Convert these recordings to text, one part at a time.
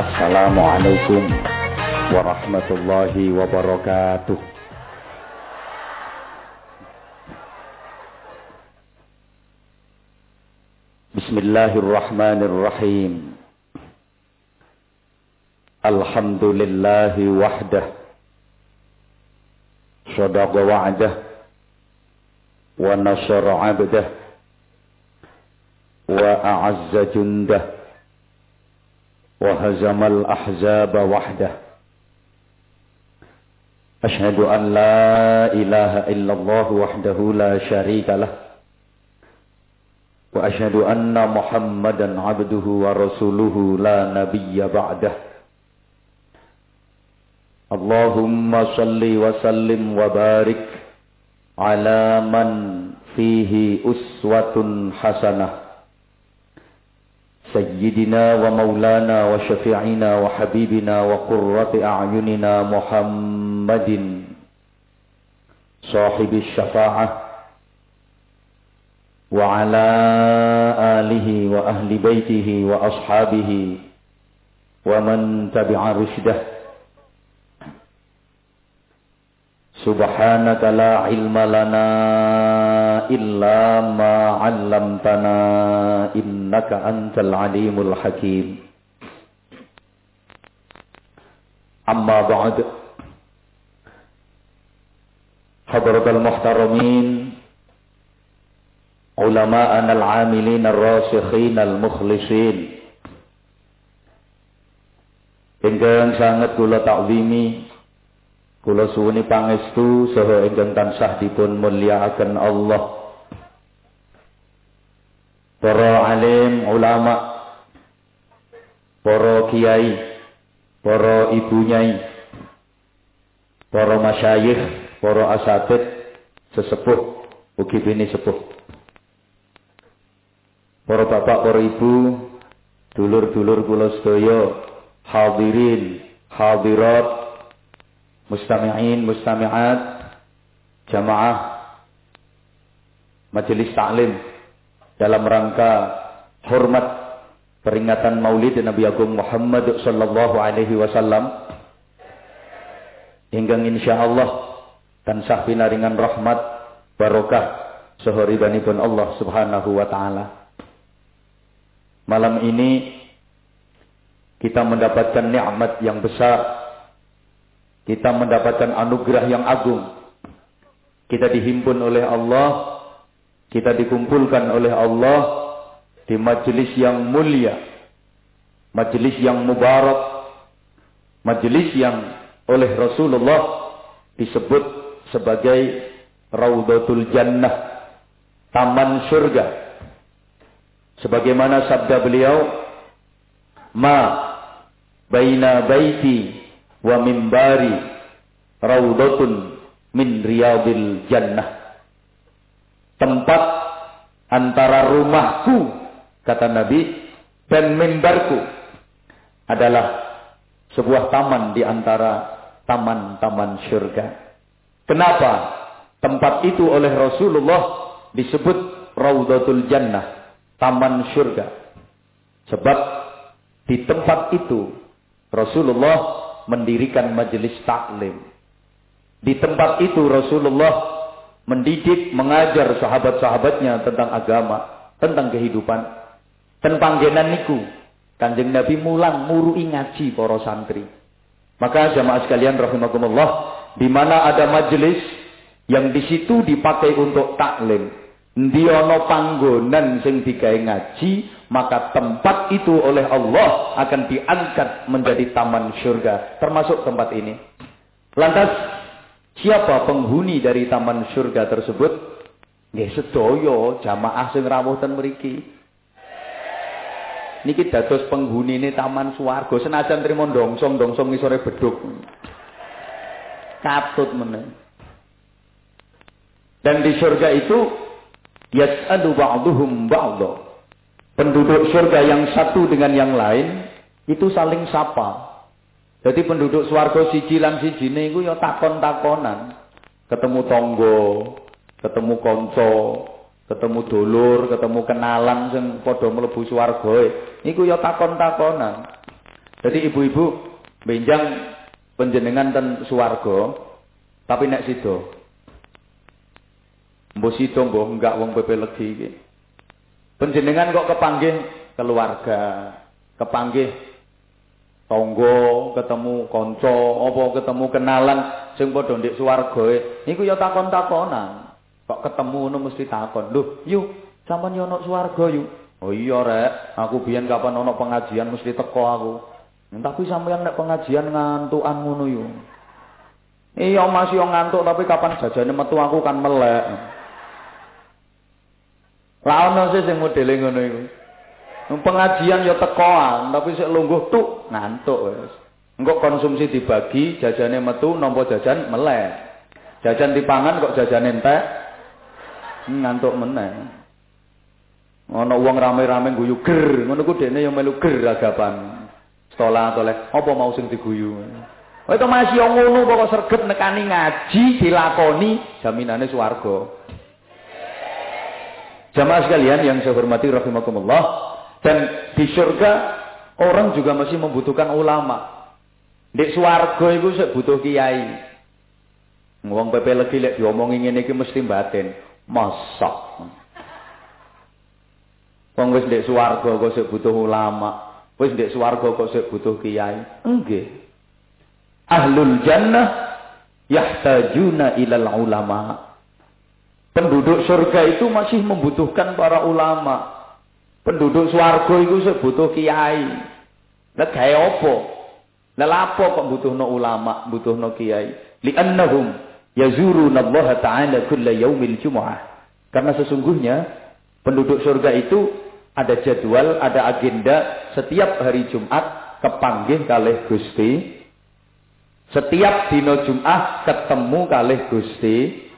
Assalamualaikum warahmatullahi wabarakatuh. Bismillahirrahmanirrahim. Alhamdulillahi wahdah. Wa nasara 'abdah. Wa a'azza jundah. وهزم الأحزاب وحده. أشهد أن لا إله إلا الله وحده لا شريك له. وأشهد أن محمدا عبده ورسوله لا نبي بعده. اللهم صل وسلم وبارك على من فيه أسوة حسنة. سيدنا ومولانا وشفيعنا وحبيبنا وقرة أعيننا محمد. صاحب الشفاعة. وعلى آله وأهل بيته وأصحابه ومن تبع رشده. سبحانك لا علم لنا إلا ما علمتنا إنك أنت العليم الحكيم. أما بعد. حضرة المحترمين علماءنا العاملين الراسخين المخلصين. Ingkang sangat kula takwimi Kula suwuni pangestu saha ingkang tansah dipun mulyakaken Allah. Para alim ulama, para kiai, para ibu nyai, para masyayikh, para asatid, sesepuh, ugi bini sepuh. Para bapak, para ibu, dulur-dulur kula sedaya, hadirin, hadirat, mustami'in, mustami'at, jamaah, majelis taklim dalam rangka hormat peringatan Maulid Nabi Agung Muhammad sallallahu alaihi wasallam hingga insyaallah tansah pinaringan rahmat barokah sehoribanipun Allah Subhanahu wa taala. Malam ini kita mendapatkan nikmat yang besar kita mendapatkan anugerah yang agung. Kita dihimpun oleh Allah. Kita dikumpulkan oleh Allah di majelis yang mulia. Majelis yang mubarak. Majelis yang oleh Rasulullah disebut sebagai Raudatul Jannah. Taman surga. Sebagaimana sabda beliau. Ma baina baiti wa mimbari raudatun min riyadil jannah. Tempat antara rumahku, kata Nabi, dan mimbarku adalah sebuah taman di antara taman-taman surga. Kenapa tempat itu oleh Rasulullah disebut Raudatul Jannah, taman surga? Sebab di tempat itu Rasulullah mendirikan majelis taklim. Di tempat itu Rasulullah mendidik, mengajar sahabat-sahabatnya tentang agama, tentang kehidupan. Dan panggenan niku, kanjeng Nabi mulang murui ngaji para santri. Maka jamaah sekalian rahimakumullah, di mana ada majelis yang di situ dipakai untuk taklim. Ndiono panggonan sing digawe ngaji, maka tempat itu oleh Allah akan diangkat menjadi taman surga, termasuk tempat ini. Lantas siapa penghuni dari taman surga tersebut? Nggih sedaya jamaah sing rawuh ten mriki. Niki dados ini taman swarga senajan trimo dongsong-dongsong ngisore beduk. Katut meneh. Dan di surga itu yas'alu ba'duhum ba'dha penduduk surga yang satu dengan yang lain itu saling sapa. Jadi penduduk swarga siji lan sijine iku ya takon-takonan. Ketemu tonggo, ketemu konco, ketemu dulur, ketemu kenalan sing padha mlebu swarga iku ya takon-takonan. Jadi ibu-ibu benjang penjenengan ten swarga tapi nek sido. Mbok sido mbok enggak wong pepe legi iki. Penjenengan kok kepanggih keluarga, kepanggih tonggo, ketemu konco, apa ketemu kenalan sing padha ndek swargae. Niku ya takon-takonan. Kok ketemu ngono mesti takon. Lho, yuk sampean yo ana swarga yuk. Oh iya rek, aku biyen kapan ana pengajian mesti teko aku. Tapi sampean nek pengajian ngantukan ngono yuk. Iya masih ngantuk tapi kapan jajane metu aku kan melek. Lah ono sih sing modele ngono iku. Pengajian ya tekoan, tapi sik lungguh tuk ngantuk wis. Engko konsumsi dibagi, jajane metu nampa jajan melek. Jajan dipangan kok jajan entek. Ngantuk meneh. Ana wong rame-rame guyu ger, ngono ku yang melu ger agapan. Stola toleh, apa mau sing diguyu? Oh itu masih ngono pokok sergep nekani ngaji dilakoni jaminane swarga. Jamaah sekalian yang saya hormati rahimakumullah dan di surga orang juga masih membutuhkan ulama. Di swarga itu saya butuh kiai. Wong pepe lagi lek diomongi ngene iki mesti batin. Masak. Wong wis ndek swarga kok sik butuh ulama. Wis ndek swarga kok sik butuh kiai. Nggih. Ahlul jannah yahtajuna ilal ulama. Penduduk surga itu masih membutuhkan para ulama. Penduduk swarga itu sebutuh kiai. Lah gawe apa? Lah lapo kok butuhno ulama, butuhno kiai? Li'annahum yazuruna Allah Ta'ala kulla yaumil jumu'ah. Karena sesungguhnya penduduk surga itu ada jadwal, ada agenda setiap hari Jumat kepanggih kalih Gusti. Setiap dino Jumat ketemu kalih Gusti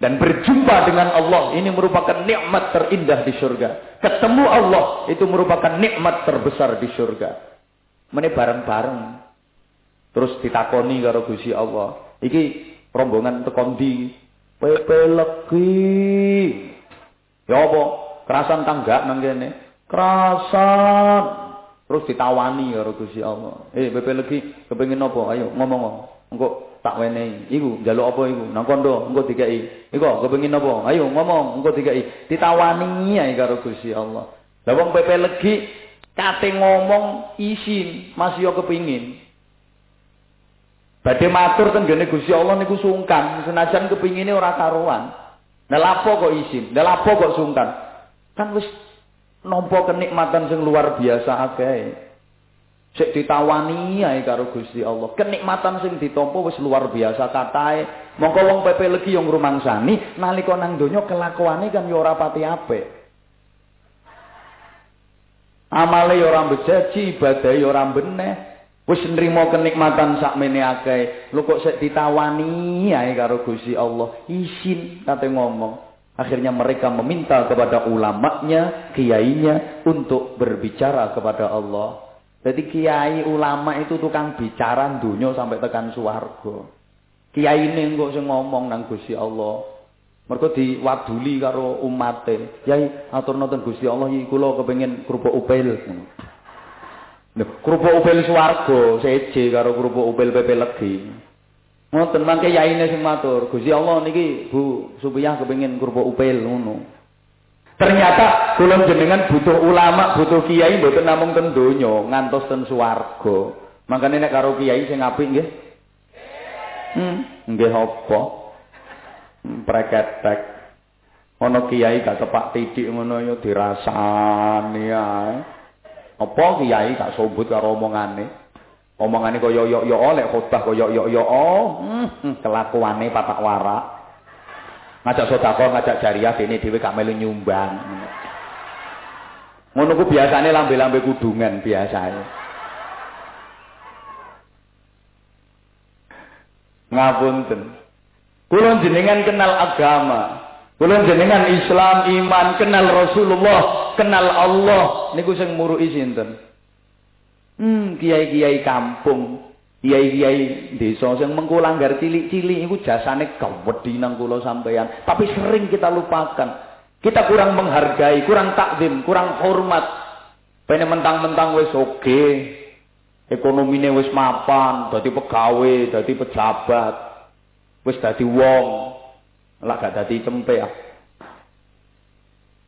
dan berjumpa dengan Allah ini merupakan nikmat terindah di surga. Ketemu Allah itu merupakan nikmat terbesar di surga. Mene bareng-bareng. Terus ditakoni karo Gusti Allah. Iki rombongan tekon di pepe legi. Ya apa? Kerasan tangga nang kene. Kerasan. Terus ditawani karo Gusti Allah. Eh pepe legi kepengin apa? Ayo ngomong. Engko tak wenehi. Iku njaluk apa iku? Nang kondo engko dikeki. Iku kepengin apa? Ayo ngomong engko dikeki. Ditawani ae karo Gusti Allah. Lah wong pepe legi kate ngomong isin, masih yo kepingin. Badhe matur teng gene Gusti Allah niku sungkan, senajan kepingine ora karuan. Lah lapo kok isin? Lah lapo kok sungkan? Kan wis nampa kenikmatan sing luar biasa akeh. Sik ditawani ae karo Gusti Allah. Kenikmatan sing ditampa wis luar biasa katae. Mongko wong pepe legi yo ngrumangsani nalika nang donya kelakuane kan yo ora pati apik. Amale yo ora bejaji, ibadahe yo ora beneh. Wis nrimo kenikmatan sakmene akeh. Lho kok sik ditawani ae karo Gusti Allah. Isin kate ngomong. Akhirnya mereka meminta kepada ulamanya, kiainya untuk berbicara kepada Allah. Jadi kiai ulama itu tukang bicara dunia sampai tekan suwargo. Kiai ini kok sing ngomong nang Gusti Allah. Mergo diwaduli karo umate. Yai atur nonton Gusti Allah iki kula kepengin kerupuk upil. Nah, kerupuk upil swarga seje karo kerupuk upil pepe legi. Ngoten mangke yaine sing matur, Gusti Allah niki Bu Supiyah kepengin kerupuk upil ngono. Ternyata kula jenengan butuh ulama, butuh kiai mboten namung ten donya, ngantos ten swarga. Makane nek karo kiai sing apik nggih. Hmm, nggih apa? Hmm, preketek. Ana kiai gak tepak titik ngono ya dirasani ae. Apa kiai gak sombut karo omongane? Omongane kaya yo-yo oleh khotbah kaya yo-yo oh, hmm, kelakuane patak warak. Ngajak sedekah ngajak jariah dene dhewe gak melu nyumbang. Ngono ku biasane lambe-lambe kudungan biasane. Ngapunten. Kula jenengan kenal agama kula jenengan Islam iman kenal Rasulullah kenal Allah. Niku sing muruki sinten? Hmm kiai-kiai kampung Kiai-kiai desa sing mengko langgar cilik-cilik iku jasane gawedhi nang kula sampeyan, tapi sering kita lupakan. Kita kurang menghargai, kurang takdim, kurang hormat. Pene mentang-mentang wis oke, Ekonomine wis mapan, dadi pegawai, dadi pejabat. Wis dadi wong. Lah gak dadi cempe ya.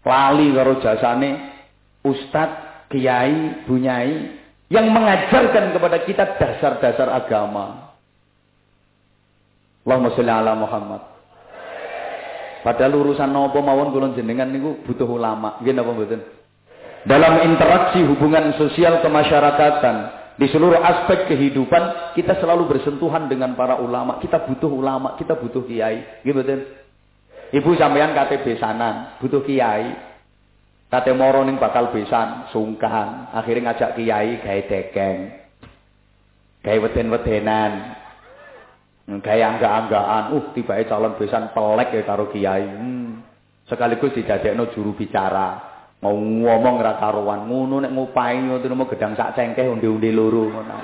Lali karo jasane ustad, kiai, bunyai yang mengajarkan kepada kita dasar-dasar agama. Allahumma sholli ala Muhammad. Padahal urusan nopo mawon kula jenengan niku butuh ulama. Nggih napa mboten? Dalam interaksi hubungan sosial kemasyarakatan, di seluruh aspek kehidupan, kita selalu bersentuhan dengan para ulama. Kita butuh ulama, kita butuh kiai. Nggih mboten? Ibu sampean kate besanan, butuh kiai. Kate moro ning bakal besan, sungkan. Akhirnya ngajak kiai gawe dekeng. Gawe weden-wedenan. Gaya angga-anggaan, uh tiba calon besan pelek ya karo kiai. Hmm. Sekaligus dijadekno juru bicara. Mau ngomong ra karuan, ngono nek ngupahi ngono mau gedang sak cengkeh undi-undi loro ngono.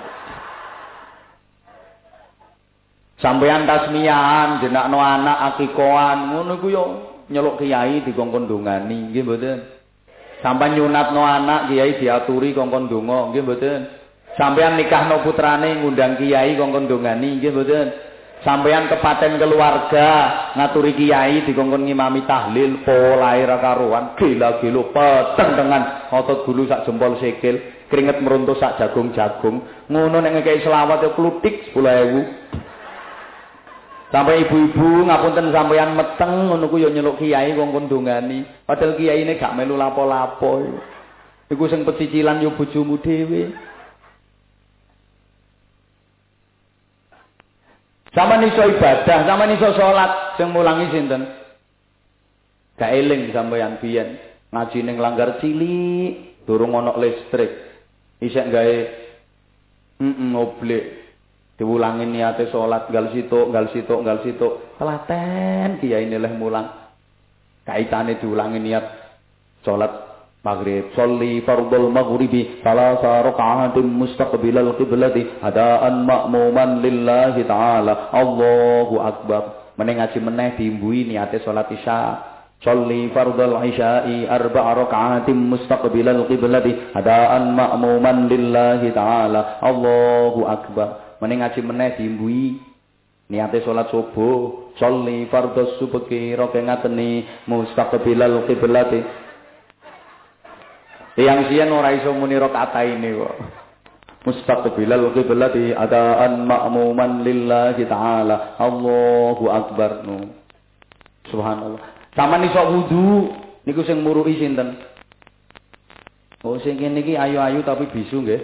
Sampeyan tasmiyahan jenakno anak akikoan ngono ku yo nyeluk kiai dikongkon dongani, nggih mboten. Sampai nyunatno anak kiai diaturi kongkon donga, nggih mboten. Sampeyan nikahno putrane ngundang kiai kongkon dongani, nggih mboten. Sampeyan kepaten keluarga ngaturi kiai dikongkon ngimami tahlil polahe ra karuan. Gila-gilo peteng dengan otot gulu sak jempol sikil keringet meruntuh sak jagung-jagung. Ngono nek ngekeki selawat ya klutik 10000 Sampai ibu-ibu ngapunten sampeyan meteng ngono ku ya nyeluk kiai kongkon dongani padahal kiyaine gak melu lapo-lapo iku sing pecicilan yo bojomu dhewe Sama iso ibadah, sama iso salat sing mulangi sinten? Gak eling sampeyan biyen ngaji ning langgar cilik, durung ana listrik. Isek gawe heeh oblek. Diulangi niate salat gal situk, gal situk, gal situk. Telaten kiai leh mulang. Kaitane diulangi niat salat maghrib. Sholli fardul maghribi salasa raka'atin mustaqbilal qiblati adaan ma'muman lillahi ta'ala. Allahu akbar. Meneh ngaji meneh diimbui niate salat isya. Sholli fardul isya'i arba'a raka'atin mustaqbilal qiblati adaan ma'muman lillahi ta'ala. Allahu akbar meneh ngaji meneh diimbui niate salat subuh sholli fardus subhi raka'atni mustaqbilal qiblati Yang sian ora iso muni rakaat ini kok. Mustaqbilal qiblati adaan ma'muman lillahi ta'ala. Allahu akbar. No. Subhanallah. Sama iso wudu niku sing muruki sinten? Oh sing kene iki ayu-ayu tapi bisu nggih.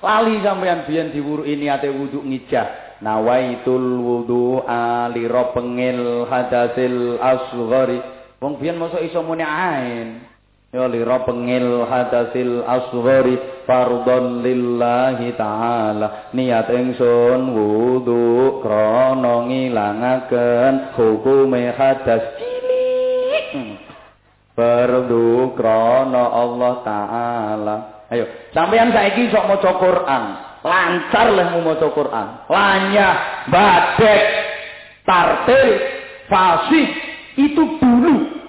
Lali sampean biyen diwuruki niate wudu ngijah. Nawaitul wudu ali pengil hadasil asghari. Wong biyen mosok iso muni ain. Ya lira pengil hadasil asghari fardhon lillahi ta'ala niat ingsun wudu krana ngilangaken hukume hadas cilik fardu krana Allah taala ayo sampeyan saiki sok maca Quran lancar leh maca Quran lanyah badek tartil fasih itu dulu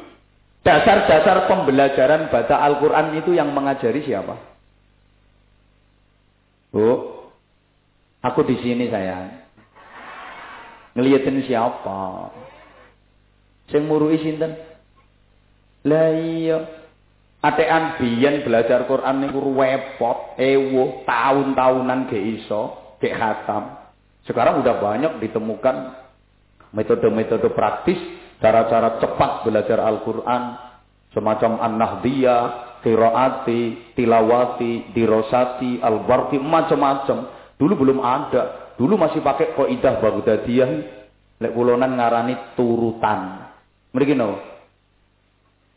Dasar-dasar pembelajaran baca Al-Quran itu yang mengajari siapa? Bu, aku di sini sayang. Ngeliatin siapa? Sing murui sinten? Lah iya. Atean biyen belajar Quran niku repot, ewo, tahun-tahunan ge iso, ge khatam. Sekarang udah banyak ditemukan metode-metode praktis cara-cara cepat belajar Al-Quran, semacam An-Nahdiyah, Qiraati, Tilawati, Dirosati, Al-Barqi, macam-macam. Dulu belum ada. Dulu masih pakai Qaidah Baghdadiyah. Lek kulonan ngarani turutan. Mriki no.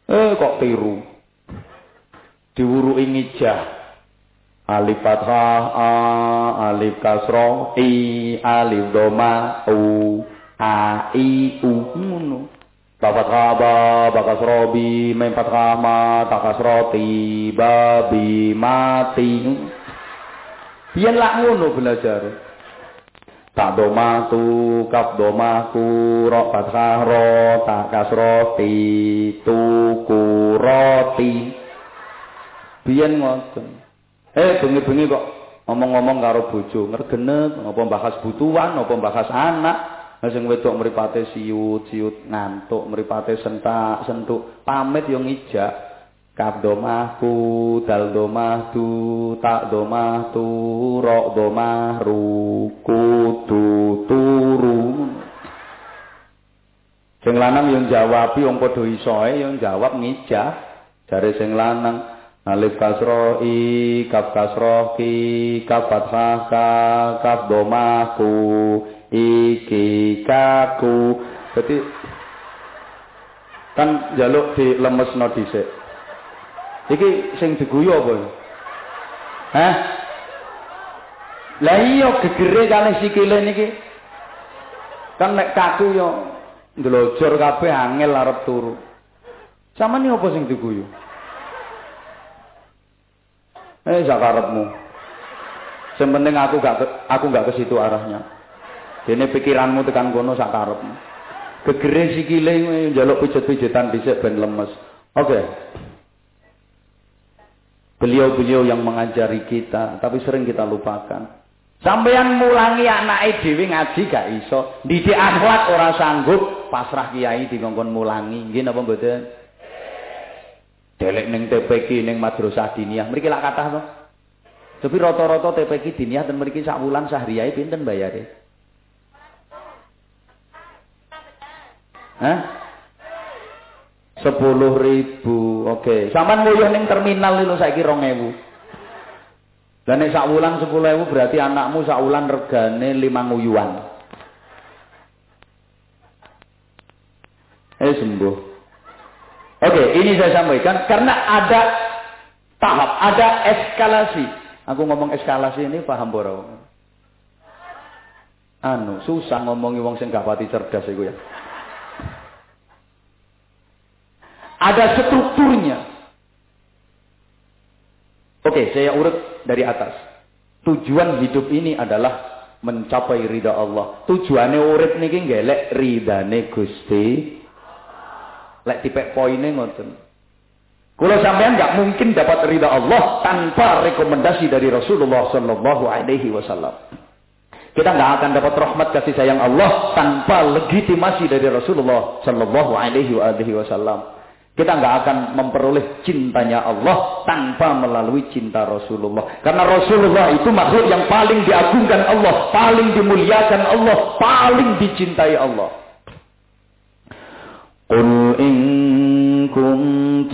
Eh kok tiru. Diwuru ingijah. Alif fathah a, alif kasroh i, alif doma u, a i u ngono. Bakat kaba, bakas robi, mempat kama, takas roti, babi, mati. Biar lah ngono belajar. Tak domatu, kap domaku, rok fathah ro, takas roti, tuku roti. Biar ngoten. Eh bengi-bengi kok ngomong-ngomong karo bojo, ngergenet, ngapa bahas butuhan, ngapa bahas anak. Sing wedok mripate siut-siut ngantuk, mripate sentak, sentuk, pamit yo ngijak. Kaf domahku, dal domahtu, tak domahtu, rok domahru, kudu turu. Sing lanang yang jawab, wong padha isoe yang jawab ngijak. Jare sing lanang alif kasro i, kaf kasro ki, kaf fathah ka, kaf domahku, iki kaku. Jadi kan jaluk di lemes no dhisik. Iki sing diguyu apa? Hah? Lah iya gegere kalih sikile niki. Kan nek kaku yo ndlojor kabeh angel arep turu. Samane apa sing diguyu? Eh sakarepmu. Sing penting aku gak aku gak ke situ arahnya. Dene pikiranmu tekan kono sakarepmu. Gegere sikile njaluk pijet-pijetan dhisik ben lemes. Oke. Okay. Beliau-beliau yang mengajari kita, tapi sering kita lupakan. Sampeyan mulangi anak dhewe ngaji gak iso, didik akhlak ora sanggup, pasrah kiai dikongkon mulangi. Nggih napa mboten? Delek ning TPK ning madrasah diniyah, mriki lak kathah to. Tapi rata-rata TPK diniyah ten mriki sak wulan sahriyai pinten bayare? Hah? sepuluh ribu oke okay. sampan nguyuh ning terminal itu saiki rong ewu dan nek sak sepuluh ewu berarti anakmu sak wulan regane lima nguyuan eh sembuh oke okay, ini saya sampaikan karena ada tahap ada eskalasi aku ngomong eskalasi ini paham boro anu susah ngomongi wong sing pati cerdas iku ya Ada strukturnya. Oke, saya urut dari atas. Tujuan hidup ini adalah mencapai ridha Allah. Tujuannya urip niki ngelek ridane Gusti. Lek tipek poinnya ngoten. Kalau sampean nggak mungkin dapat ridha Allah tanpa rekomendasi dari Rasulullah Shallallahu Alaihi Wasallam. Kita nggak akan dapat rahmat kasih sayang Allah tanpa legitimasi dari Rasulullah Shallallahu Alaihi Wasallam. Kita nggak akan memperoleh cintanya Allah tanpa melalui cinta Rasulullah. Karena Rasulullah itu makhluk yang paling diagungkan Allah, paling dimuliakan Allah, paling dicintai Allah.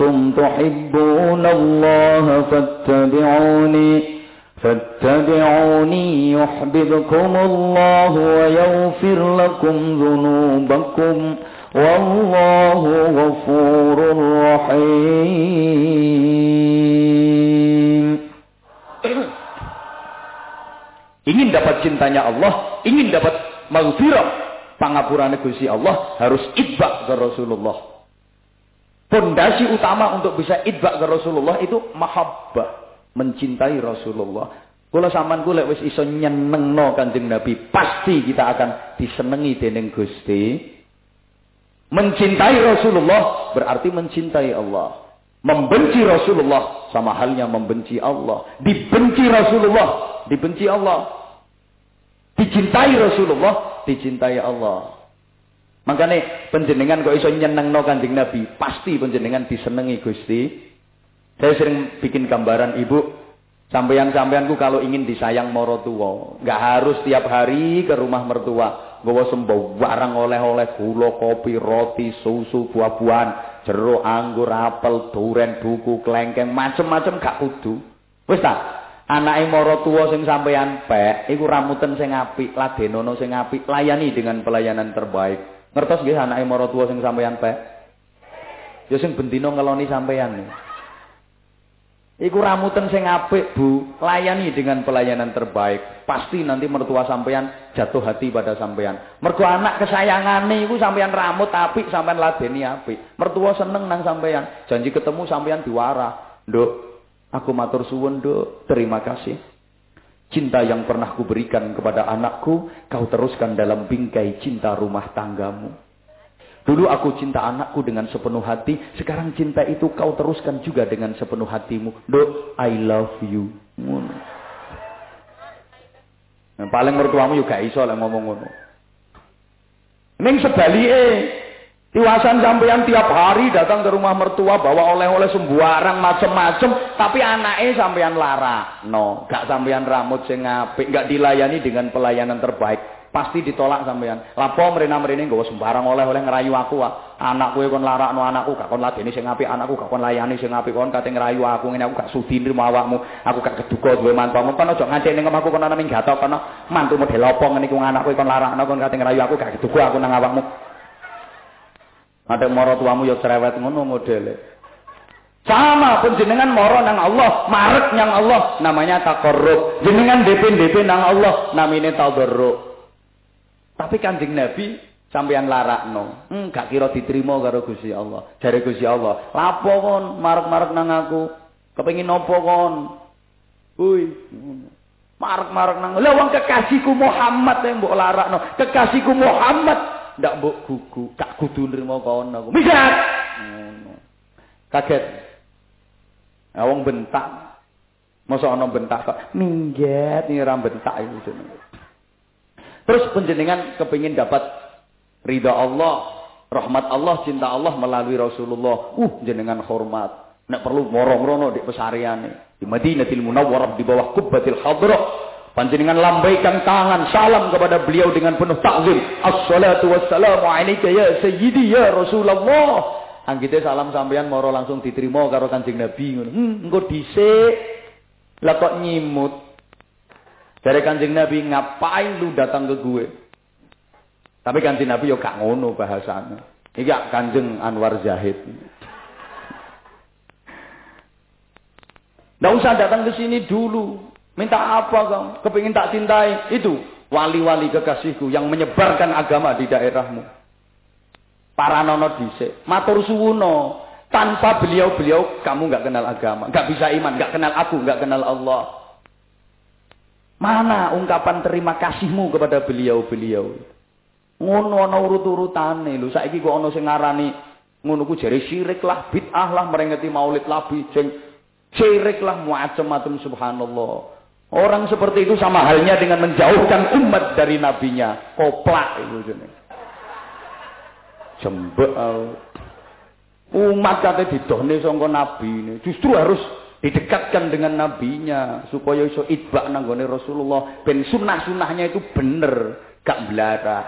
in kuntum tuhibbuna Allah fattabi'uni فاتبعوني يحببكم الله ويغفر لكم ذنوبكم والله غفور رحيم ingin dapat cintanya Allah ingin dapat maghfirah pangapurane Gusti Allah harus itba ke Rasulullah pondasi utama untuk bisa itba ke Rasulullah itu mahabbah mencintai Rasulullah kalau sampean ku lek wis iso nyenengno Kanjeng Nabi, pasti kita akan disenengi dening Gusti Mencintai Rasulullah berarti mencintai Allah. Membenci Rasulullah sama halnya membenci Allah. Dibenci Rasulullah, dibenci Allah. Dicintai Rasulullah, dicintai Allah. Makanya penjenengan kok iso nyenengno Kanjeng Nabi, pasti penjenengan disenengi Gusti. Saya sering bikin gambaran ibu, sampean-sampeanku kalau ingin disayang moro tua, nggak harus tiap hari ke rumah mertua Gawa sembo barang oleh-oleh gula, kopi, roti, susu, buah-buahan, jeruk, anggur, apel, duren, buku, klengkeng, macem-macem gak kudu. Wis ta? Anake mara tuwa sing sampeyan pek, iku ramuten sing apik, ladenono sing apik, layani dengan pelayanan terbaik. Ngertos nggih anake tuwa sing sampeyan pek? Ya sing bendina ngeloni sampeyan. Iku ramuten sing apik, Bu. Layani dengan pelayanan terbaik. Pasti nanti mertua sampean jatuh hati pada sampean. Mergo anak kesayangane iku sampean ramut apik, sampean ladeni apik. Mertua seneng nang sampean. Janji ketemu sampean diwara. Nduk, aku matur suwun, Nduk. Terima kasih. Cinta yang pernah kuberikan kepada anakku, kau teruskan dalam bingkai cinta rumah tanggamu. Dulu aku cinta anakku dengan sepenuh hati. Sekarang cinta itu kau teruskan juga dengan sepenuh hatimu. Do, I love you. Nah, paling mertuamu juga iso lah ngomong ngono. Ning sebalike, Tiwasan sampean tiap hari datang ke rumah mertua bawa oleh-oleh sembarang macem-macem, tapi anaknya sampean lara. No, gak sampean rambut sing apik, gak dilayani dengan pelayanan terbaik. Pasti ditolak sampean. Lapo mrena-mrene nggawa sembarang oleh-oleh ngerayu aku ah. Anakku kon larakno anakku, gak kon ladeni sing apik, anakku gak kon layani sing apik, kon kate ngerayu aku ngene aku gak sudi nrimo awakmu. Aku gak keduga duwe mantumu. Kon aja ngancik ning omahku kon ana ning gatok kono. Mantu model apa ngene iku anakku kon larakno kon kate ngerayu aku gak keduga aku nang awakmu. Ada moro tuamu ya cerewet ngono modele. Sama penjenengan moro nang Allah, marek nang Allah, namanya takorrub. Jenengan DP-DP nang Allah, namine tadarruk. Tapi Kanjeng Nabi sampeyan larakno. Hmm, gak kira diterima karo Gusti Allah. Jare Gusti Allah, "Lapo kon marek-marek nang aku? Kepengin nopo kon?" Hui, marek-marek nang. Lah wong kekasihku Muhammad yang mbok larakno. Kekasihku Muhammad ndak mbok gugu, gak kudu nrimo kono. Misat. Ngono. Kaget. Ya wong bentak. Masa ana bentak kok minggat ini ora bentak itu jenenge. Terus penjenengan kepingin dapat ridha Allah, rahmat Allah, cinta Allah melalui Rasulullah. Uh, jenengan hormat. Nek perlu moro-morono di pesariane. Di Madinatil Munawwarah di bawah kubbatil hadrah Panjenengan lambaikan tangan salam kepada beliau dengan penuh takzim. Assalatu wassalamu alayka ya sayyidi ya Rasulullah. Anggite salam sampeyan moro langsung diterima karo Kanjeng Nabi ngono. Hmm, engko dhisik. Lah kok nyimut. Dari Kanjeng Nabi, ngapain lu datang ke gue? Tapi Kanjeng Nabi yo gak ngono bahasanya. Iki Kanjeng Anwar Zahid. Nggak usah datang ke sini dulu. Minta apa kau? Kepingin tak cintai? Itu wali-wali kekasihku yang menyebarkan agama di daerahmu. Para nono dise, matur suwuno. Tanpa beliau-beliau kamu nggak kenal agama, nggak bisa iman, nggak kenal aku, nggak kenal Allah. Mana ungkapan terima kasihmu kepada beliau-beliau? Ngono ana urut-urutane lho. Saiki kok ana sing ngarani ngono ku jare syirik lah, bid'ah lah merengeti maulid labi sing syirik lah macam-macam subhanallah. Orang seperti itu sama halnya dengan menjauhkan umat dari nabinya. Koplak itu jenis. Jembek. Umat kata didohne sangka nabi ini. Justru harus didekatkan dengan nabinya supaya iso itbak nanggone Rasulullah ben sunah-sunahnya itu bener gak belara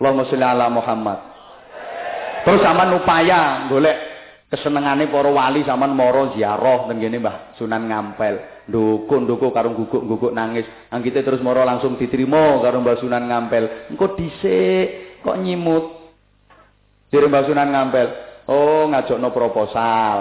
Allahumma sholli ala Muhammad terus sama upaya golek kesenengane para wali sampean mara ziarah teng kene Mbah Sunan Ngampel. Ndukuk-ndukuk karo guguk-guguk nangis. Anggite terus mara langsung diterima karo Mbah Sunan Ngampel. Engko dhisik kok nyimut. Dire Mbah Sunan Ngampel. Oh, ngajakno proposal.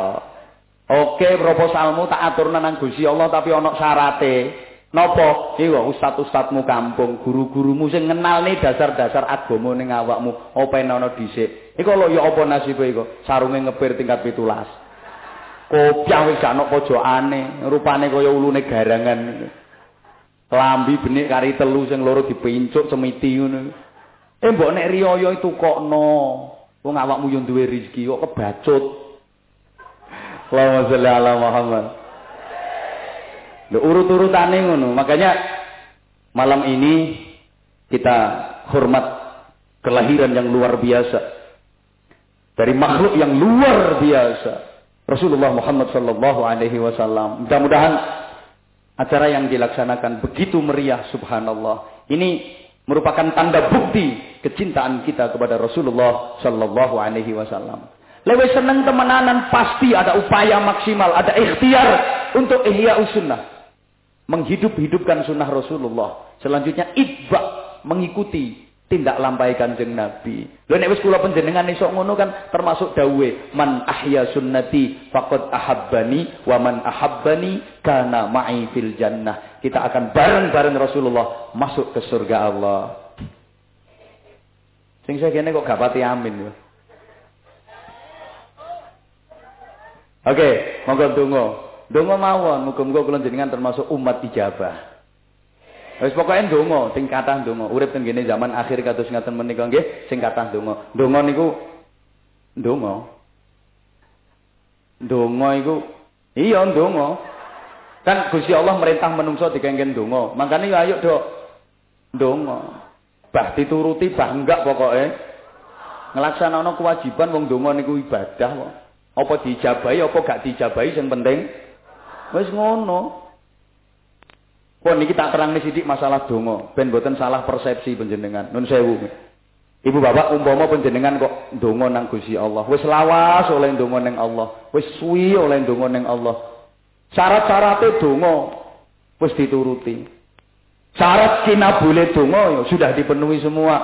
Oke, proposalmu tak aturna nang Gusti Allah tapi ana syarate. Napa? Kok ustad-ustadmu kampung, guru-gurumu sing ngenalne dasar-dasar agama ning awakmu, apa ana dhisik. Iku lho ya apa nasibe iku? Sarunge ngepir tingkat 17. Kopiah wis gak ana pojokane, rupane kaya ulune garangan. Lambi benik kari telu sing loro dipincuk semiti ngono. Eh mbok nek riyaya itu kokno. Wong awakmu yo duwe rezeki kok kebacut. Allahumma sholli ala Muhammad. Urut-urutane ngono. Makanya malam ini kita hormat kelahiran yang luar biasa dari makhluk yang luar biasa Rasulullah Muhammad sallallahu alaihi wasallam. Mudah-mudahan acara yang dilaksanakan begitu meriah subhanallah. Ini merupakan tanda bukti kecintaan kita kepada Rasulullah sallallahu alaihi wasallam. Lewat senang temenanan pasti ada upaya maksimal, ada ikhtiar untuk ihya sunnah menghidup-hidupkan sunnah Rasulullah. Selanjutnya itba mengikuti tindak lampai kanjeng Nabi. Lho nek wis kula panjenengan iso ngono kan termasuk dawuhe man ahya sunnati faqad ahabbani wa man ahabbani kana ma'i fil jannah. Kita akan bareng-bareng Rasulullah masuk ke surga Allah. Sing saya kene kok gak pati amin. Oke, okay, monggo tunggu. Donga mawon, muga-muga kula jenengan termasuk umat ijabah. Wis pokoke ndonga, sing kathah. Urip teng kene zaman akhir kados ngaten menika nggih, sing kathah. Ndonga niku ndonga. Ndonga iku iya ndonga. Kan Gusti Allah merintah menungso dikengken donga. Makane ya ayo dok donga. Bah dituruti bah enggak. Ngelaksanakno kewajiban wong donga niku ibadah kok. Apa dijabahi apa gak dijabahi sing penting wis ngono. Kok niki tak terang sithik masalah donga, ben boten salah persepsi panjenengan. Nun sewu. Ibu bapak umpama panjenengan kok donga nang Gusti Allah, wis lawas oleh donga ning Allah, wis suwi oleh donga ning Allah. Syarat-syaratnya donga wis dituruti. Syarat kinabule donga ya sudah dipenuhi semua.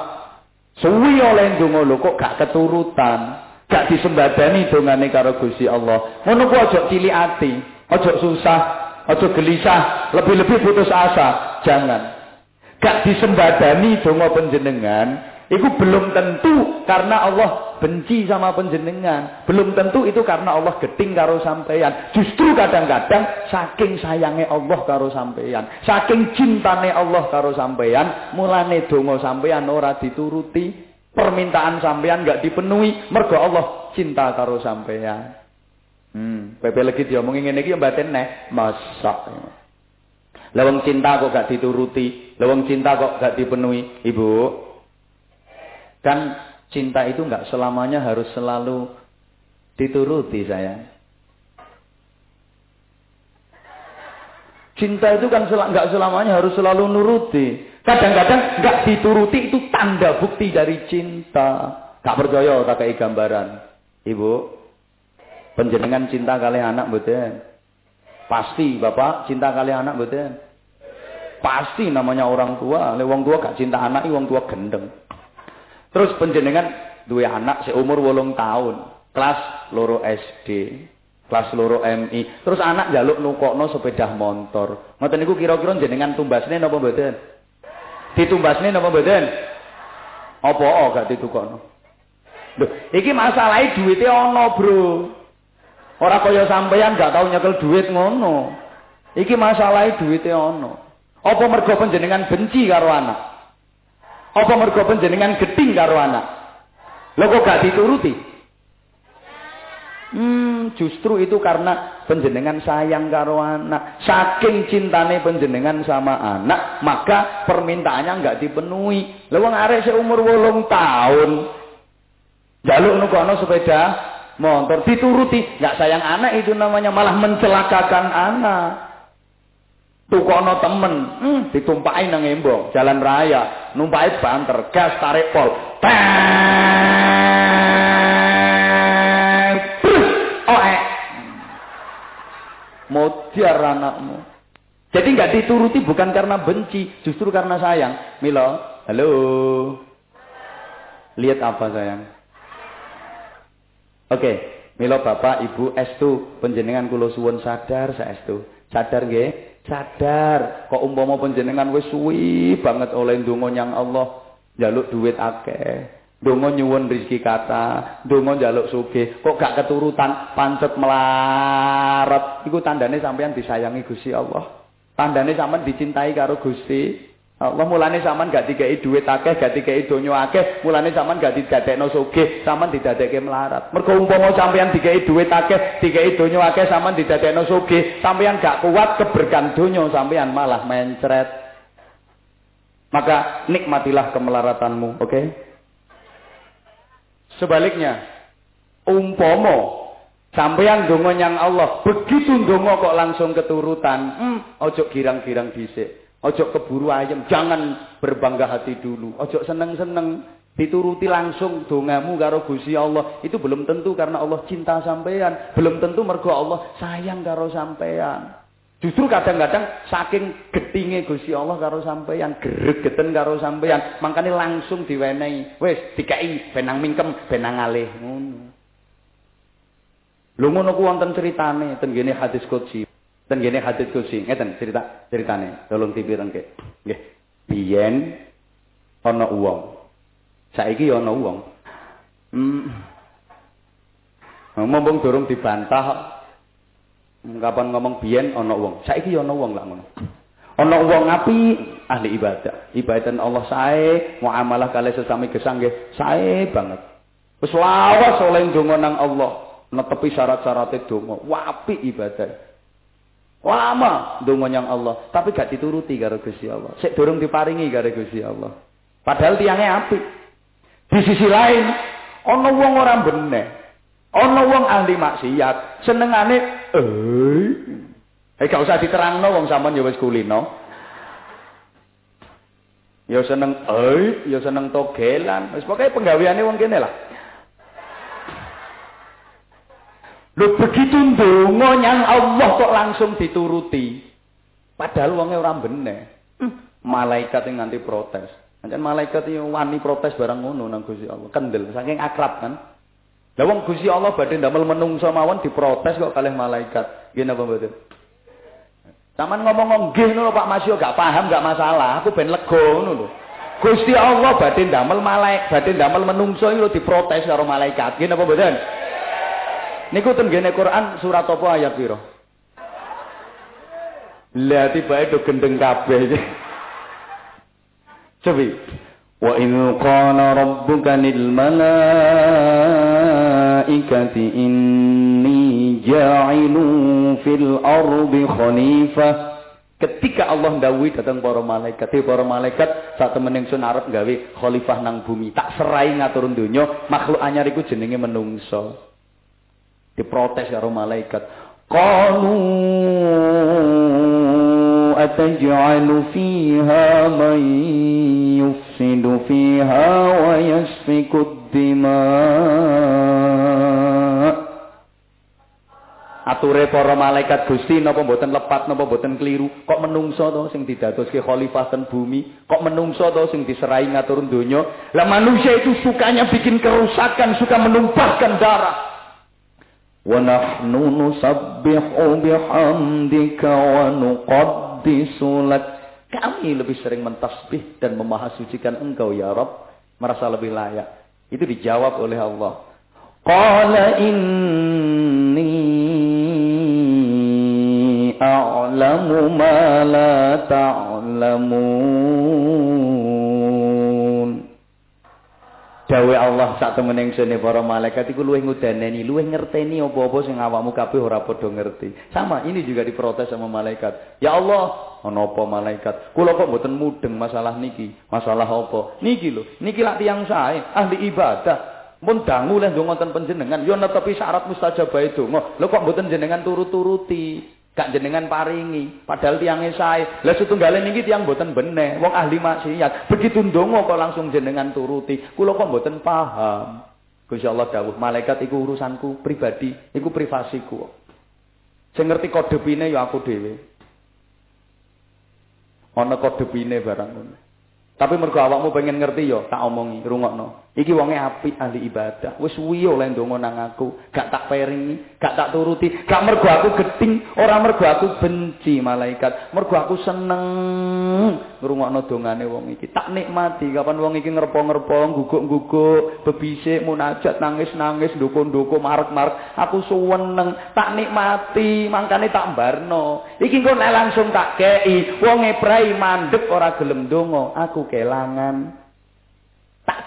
Suwi oleh donga lho kok gak keturutan. Gak disembadani dongane karo Gusti Allah. Ngono ku aja cilik ati, aja susah, aja gelisah, lebih-lebih putus asa. Jangan. Gak disembadani donga panjenengan, Itu belum tentu karena Allah benci sama penjenengan. Belum tentu itu karena Allah geding karo sampeyan. Justru kadang-kadang saking sayangnya Allah karo sampeyan. Saking cintane Allah karo sampeyan. Mulane dongo sampeyan ora dituruti. Permintaan sampeyan gak dipenuhi. Mergo Allah cinta karo sampeyan. Hmm, pepe lagi diomongin ngene iki ya mbaten neh. Masak. Lawang cinta kok gak dituruti. Lawang cinta kok gak dipenuhi. Ibu, Kan cinta itu nggak selamanya harus selalu dituruti saya. Cinta itu kan nggak selamanya harus selalu nuruti. Kadang-kadang nggak dituruti itu tanda bukti dari cinta. Gak percaya tak kayak gambaran. Ibu, penjenengan cinta kali anak betul. Pasti bapak cinta kali anak betul. Pasti namanya orang tua. Lewang tua gak cinta anak, wong tua gendeng. Terus penjenengan dua anak seumur wolong tahun, kelas loro SD, kelas loro MI. Terus anak jaluk nukokno sepeda motor. Ngoten niku kira-kira jenengan tumbasne napa mboten? Ditumbasne napa mboten? Apa gak ditukokno? Lho, iki masalahe duwite ana, Bro. Ora kaya sampeyan gak tau nyekel duit ngono. Iki masalahe duwite ana. Apa mergo panjenengan benci karo anak? Apa mergo panjenengan geding karo anak? Lho kok gak dituruti? Hmm, justru itu karena penjenengan sayang karo anak. Saking cintane penjenengan sama anak, maka permintaannya nggak dipenuhi. Lha wong arek seumur 8 tahun jaluk nukono sepeda motor dituruti, nggak sayang anak itu namanya malah mencelakakan anak. Tukono temen hmm, ditumpahin nang embong jalan raya. Numpaki banter gas tarik pol. Oek! Modiar anakmu. Jadi nggak dituruti bukan karena benci justru karena sayang. Milo halo. Lihat apa sayang oke. Milo bapak ibu estu. Penjenengan kulo suwun sadar saestu sadar nggih? Sadar. Kok umpama panjenengan wis suwi banget oleh ndonga nyang Allah njaluk duit akeh. Ndonga nyuwun rezeki kata ndonga njaluk sugih. Kok gak keturutan? Pancet melarat. Iku tandane sampean disayangi Gusti Allah. Tandane sampean dicintai karo Gusti Allah mulane sampean gak dikai duit akeh, gak dikai donya akeh, mulane sampean gak didadekno sugih, sampean didadekke melarat. Mergo umpama sampean dikai duit akeh, dikai donya akeh, sampean didadekno sugih, sampean gak kuat keberkan donya, sampean malah mencret. Maka nikmatilah kemelaratanmu, oke? Okay? Sebaliknya, umpama sampean donga nyang Allah, begitu donga kok langsung keturutan, hmm, ojo girang-girang dhisik. Ojo keburu ayam, jangan berbangga hati dulu. Ojo seneng-seneng, dituruti langsung dongamu karo Gusti Allah. Itu belum tentu karena Allah cinta sampean, belum tentu mergo Allah sayang karo sampean. Justru kadang-kadang saking getinge Gusti Allah karo sampean, gregeten karo sampean, makanya langsung diwenehi. Wis dikai benang mingkem, benang alih ngono. Lho ngono ku wonten critane ten hadis qudsi. Dan gini hadis kursi, ngeten cerita ceritane, tolong tipireng ke. Nggih. Biyen ana wong. Saiki ya ana wong. Hmm. Mumpung durung dibantah kapan ngomong biyen ana wong. Saiki ya ana wong lah ngono. Ana wong api ahli ibadah. Ibadah Allah sae, muamalah kali sesami gesang nggih sae banget. Wis lawas oleh nang Allah, netepi syarat-syaratnya donga. Wapi ibadah. Lama nyang Allah, tapi gak dituruti karo Gusti Allah. Sik durung diparingi karo Gusti Allah. Padahal tiangnya api. Di sisi lain, ana wong ora bener. Ana wong ahli maksiat, senengane eh Eh gak usah diterangno wong sampean ya wis kulino. Ya seneng eh, ya seneng togelan. Wis pokoke penggaweane wong kene lah. Lho begitu ndonga nyang Allah kok langsung dituruti. Padahal wonge ora bener. Hmm. Malaikat yang nganti protes. Pancen malaikat iki wani protes barang ngono nang Gusti Allah. Kendel saking akrab kan. Lah wong Gusti Allah badhe ndamel menungso mawon diprotes kok kalih malaikat. Nggih napa mboten? Taman ngomong nggih ngono Pak Masyo gak paham gak masalah. Aku ben lega ngono lho. Gusti Allah badhe ndamel malaikat, badhe ndamel menungso iki lho diprotes karo malaikat. Nggih napa mboten? Niku tenggene Quran surat apa ayat piro? Lah tibake do gendeng kabeh. Cobi. Wa in qala rabbuka lil malaikati inni ja'ilu fil ardi khalifah Ketika Allah ndawuhi datang para malaikat, para malaikat saat temen ingsun arep gawe khalifah nang bumi, tak serai ngatur donya, makhluk anyar iku jenenge menungso diprotes karo malaikat. Qalu ataj'alu fiha man yufsidu fiha wa yasfiku dima ature para malaikat Gusti napa mboten lepat napa mboten keliru? Kok menungso to sing didadoske khalifah ten bumi? Kok menungso to sing diserai ngatur donya? Lah manusia itu sukanya bikin kerusakan suka menumpahkan darah ونحن نسبح بحمدك ونقدس لك kami lebih sering mentasbih dan memahasucikan engkau ya Rabb merasa lebih layak itu dijawab oleh Allah qala inni a'lamu ma la ta'lamun Dawe Allah sak temen ingsun para malaikat iku luwih ngudaneni, luwih ngerteni apa-apa sing awakmu kabeh ora padha ngerti. Sama, ini juga diprotes sama malaikat. Ya Allah, apa malaikat? Kula kok mboten mudeng masalah niki. Masalah apa? Niki lho, niki lak tiyang sae, ahli ibadah. Mun dangu leh ndonga ten panjenengan, yo netepi syarat mustajabahe donga. Lho kok mboten jenengan turut-turuti? Gak jenengan paringi, padahal tiangnya sae. Lah setunggale niki tiang boten bener, wong ahli maksiat. Begitu ndonga kok langsung jenengan turuti. Kula kok boten paham. Gusti Allah dawuh, malaikat iku urusanku pribadi, iku privasiku. Sing ngerti kode pine ya aku dhewe. Ana kode pine barang. Tapi mergo awakmu pengen ngerti ya, tak omongi, rungokno. Iki wonge apik ahli ibadah. Wis suwi oleh ndonga nang aku, gak tak peringi, gak tak turuti. Gak mergo aku geding, ora mergo aku benci malaikat. Mergo aku seneng ngrungokno dongane wong iki. Tak nikmati kapan wong iki ngerpo-ngerpo, guguk-guguk, bebisik, munajat, nangis-nangis, ndoko-ndoko, marek-marek. Aku suweneng, tak nikmati, mangkane tak mbarno. Iki engko langsung tak kei, wong ebrai mandek ora gelem ndonga, aku kelangan.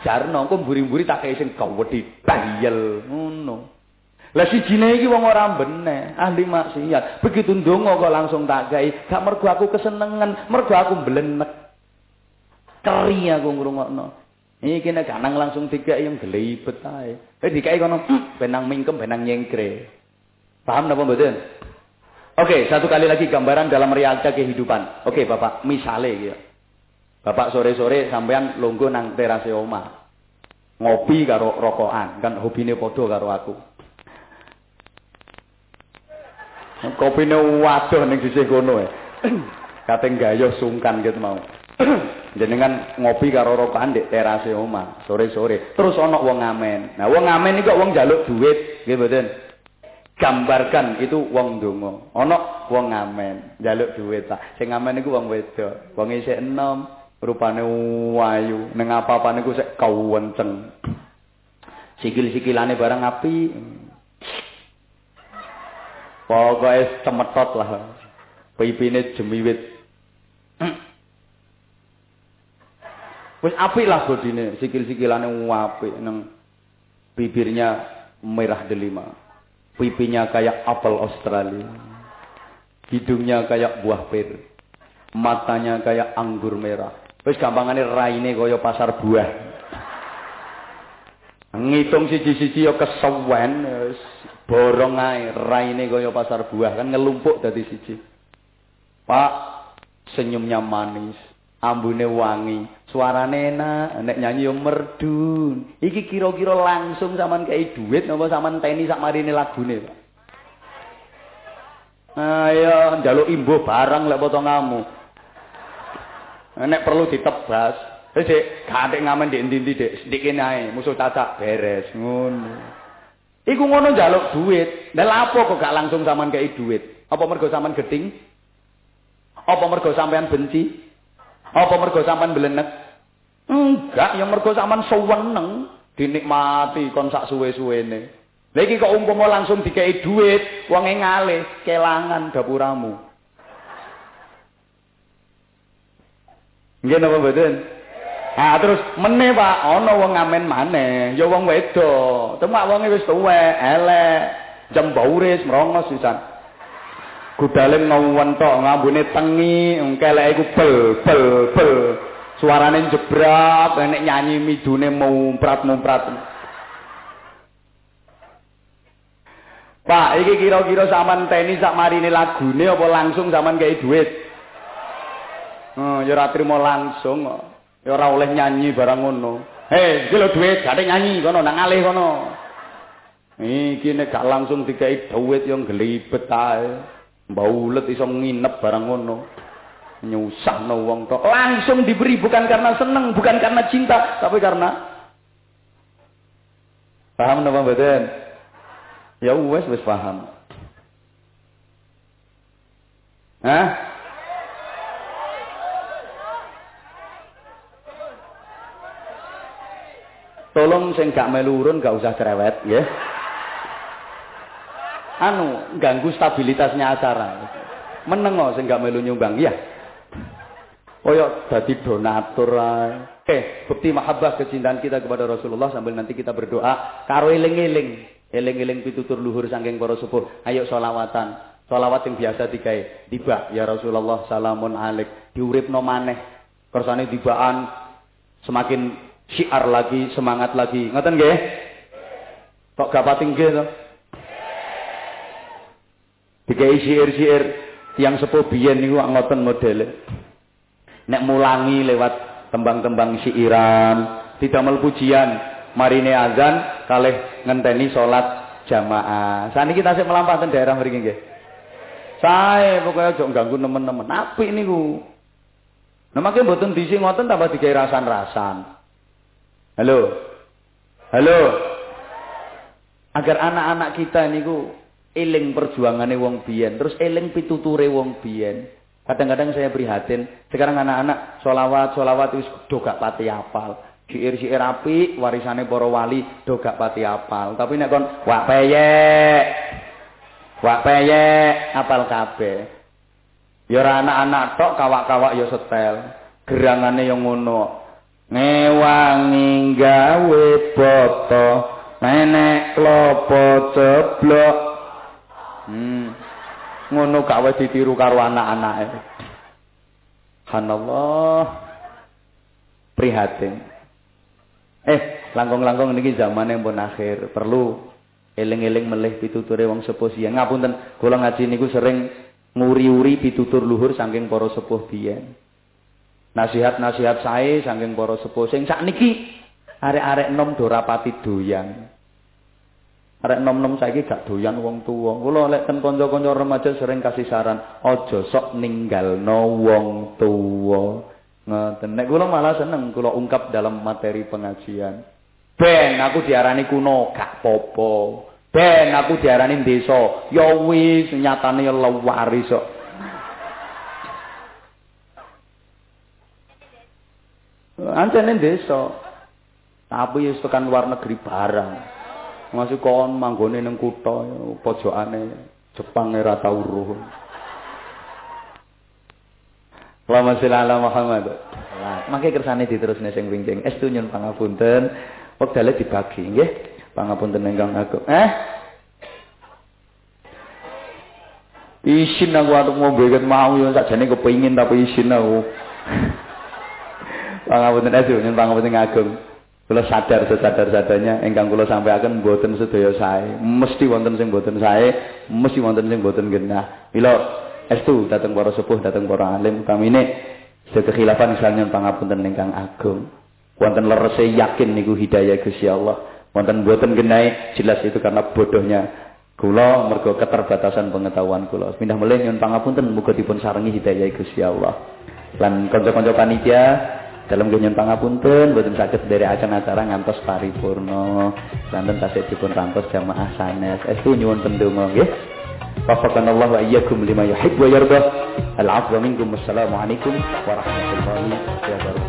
Tak jarno engko mburi-mburi tak kei sing gawedhi bayel ngono. Lah sijine iki wong ora bener ahli maksiat. Begitu ndonga kok langsung tak kei gak mergo aku kesenengan mergo aku mblenek keri aku ngrungokno. Iki nek kanang langsung dikeki yang gelibet ae. Eh dikeki kono hm, benang mingkem benang nyengkre. Paham napa mboten? Oke, satu kali lagi gambaran dalam realita kehidupan. Oke, Bapak, misale gitu. Bapak sore-sore sampean longgo nang terase omah. Ngopi karo rokokan, kan hobine padha karo aku. Kopine waduh ning sisih kono e. Kate gayo sungkan gitu mau. Jenengan ngopi karo rokokan di terase omah sore-sore. Terus ana wong ngamen. Nah, wong ngamen iki kok wong njaluk duit, nggih mboten? Gambarkan itu wong donga. Ana wong ngamen, njaluk duit ta. Sing ngamen iku wong wedok. Wong isih enom, rupane wayu. Ning apa-apane ku sik kawenceng sikil-sikilane barang api. Pokoke cemetot lah. Pipine jemiwit wis apik lah bodine sikil-sikilane apik nang bibirnya merah delima. Pipinya kayak apel Australia. Hidungnya kayak buah pir. Matanya kayak anggur merah. Wis gampangane raine kaya pasar buah. Ngitung siji-siji ya kesewen, borong ae, raine kaya pasar buah kan ngelumpuk dadi siji. Pak, senyumnya manis, ambune wangi, suarane enak, nek nyanyi yo merdu. Iki kira-kira langsung sampean kei duit napa sampean teni sak marine lagune, Pak? Ayo njaluk imbuh barang lek potonganmu. Nek perlu ditebas, Wis sik, gak ngamen di endi-endi dik, sithik ae, musuh cacak beres ngono. Iku ngono njaluk duit. Lah lapo kok gak langsung sampean kei duit? Apa mergo sampean geding? Apa mergo sampean benci? Apa mergo sampean belenek? Enggak, yang mergo sampean seweneng dinikmati kon sak suwe-suwene. Lha iki kok umpama langsung dikei duit, wong ngalih kelangan dapuramu. Nggih napa mboten? Ah terus meneh Pak, ana wong ngamen maneh, ya wong wedok. Temak wonge wis tuwek, elek, jembaure merongos sisan. Gudale ngawon tok, ngambune tengi, keleke iku bel bel bel. Suarane jebrak, nek nyanyi midune mumprat-mumprat. Pak, iki kira-kira sampean teni sak marine lagune apa langsung sampean kei duit? Oh, ya ora langsung kok. Ya ora oleh nyanyi barang ngono. Hei, iki lho dhuwit, nyanyi kono nang alih kono. Iki nek gak langsung dikai dhuwit yo glibet ae. Mbaulet iso nginep barang ngono. Nyusahno wong tok. Langsung diberi bukan karena seneng, bukan karena cinta, tapi karena Paham napa mboten? Ya wis wis paham. Hah? Tolong sing gak melu urun gak usah cerewet ya. Anu ganggu stabilitasnya acara. Menengo sing gak melu nyumbang ya. Koyok dadi donatur Eh, bukti mahabbah kecintaan kita kepada Rasulullah sambil nanti kita berdoa karo eling-eling, eling-eling pitutur luhur saking para sepuh. Ayo solawatan. Solawat yang biasa digawe. Tiba ya Rasulullah salamun alaik. Diuripno maneh. Kersane tibaan semakin syiar lagi, semangat lagi. Ngoten nggih? Kok gak pati nggih to? Dikai syair-syair yang sepuh biyen niku ngoten modele. Nek mulangi lewat tembang-tembang syairan, didamel pujian, marine azan kalih ngenteni salat jamaah. Saniki tasik melampaui daerah mriki nggih. Sae pokoke aja ganggu nemen-nemen. Apik niku. Nah makin mboten disi ngoten tambah digawe rasan-rasan. Halo. Halo. Agar anak-anak kita niku eling perjuangane wong biyen, terus eling pituture wong biyen. Kadang-kadang saya prihatin, sekarang anak-anak solawat, solawat wis do gak pati apal. Syair-syair api, warisane para wali do pati apal. Tapi nek kon wak peyek. Wak peyek apal kabeh. Ya anak-anak tok kawak-kawak ya setel. Gerangane yang ngono. Ngewangi gawe boto menek klopo ceblok hmm. Ngono gawe ditiru karo anak-anake. Hanallah prihatin. Eh langkung-langkung niki zaman yang pun akhir. Perlu eling-eling melih pituture wong sepuh siang ngapunten kula ngaji niku sering nguri-uri pitutur luhur saking para sepuh biyen nasihat-nasihat saya saking para sepuh sing sakniki arek-arek nom do rapati doyan. Arek nom-nom saiki gak doyan wong tuwa. Kula lek ten kanca-kanca remaja sering kasih saran, aja sok ninggalno wong tuwa. Ngoten. Nek kula malah seneng kula ungkap dalam materi pengajian. Ben aku diarani kuno gak popo. Ben aku diarani desa. Ya wis nyatane lewari sok. Ancene desa. Tapi wis tekan luar negeri barang. Masih kon manggone ning kutha pojokane Jepang ora tau ruh. Allahumma sholli ala Muhammad. Mangke kersane diterusne sing wingking. Estu nyun pangapunten. Wektale dibagi nggih. Pangapunten ingkang agung. Eh? Isin aku atuk mau beget mau ya sakjane kepengin tapi isin aku. Pangapunten esu nyuwun pangapunten agung. Kula sadar sesadar-sadarnya ingkang kula sampaikan mboten sedaya sae. Mesti wonten sing mboten sae, mesti wonten sing mboten genah. Mila estu dateng para sepuh, dateng para alim utamine sekekhilafan misalnya pangapunten ingkang agung. Wonten lerese yakin niku hidayah Gusti Allah. Wonten mboten genah jelas itu karena bodohnya Kula mergo keterbatasan pengetahuan kula. Pindah melih nyuwun pangapunten muga dipun sarengi hidayah Gusti Allah. Lan kanca-kanca panitia dalam nyuwun pangapunten boten saged dari acara-acara ngantos paripurna. Lanten tasih dipun rantos jamaah sanes. Estu nyuwun pendonga nggih. Wafaqana Allah wa iyyakum lima yuhibbu wa yarda. Al-'afwa minkum. Wassalamualaikum warahmatullahi wabarakatuh.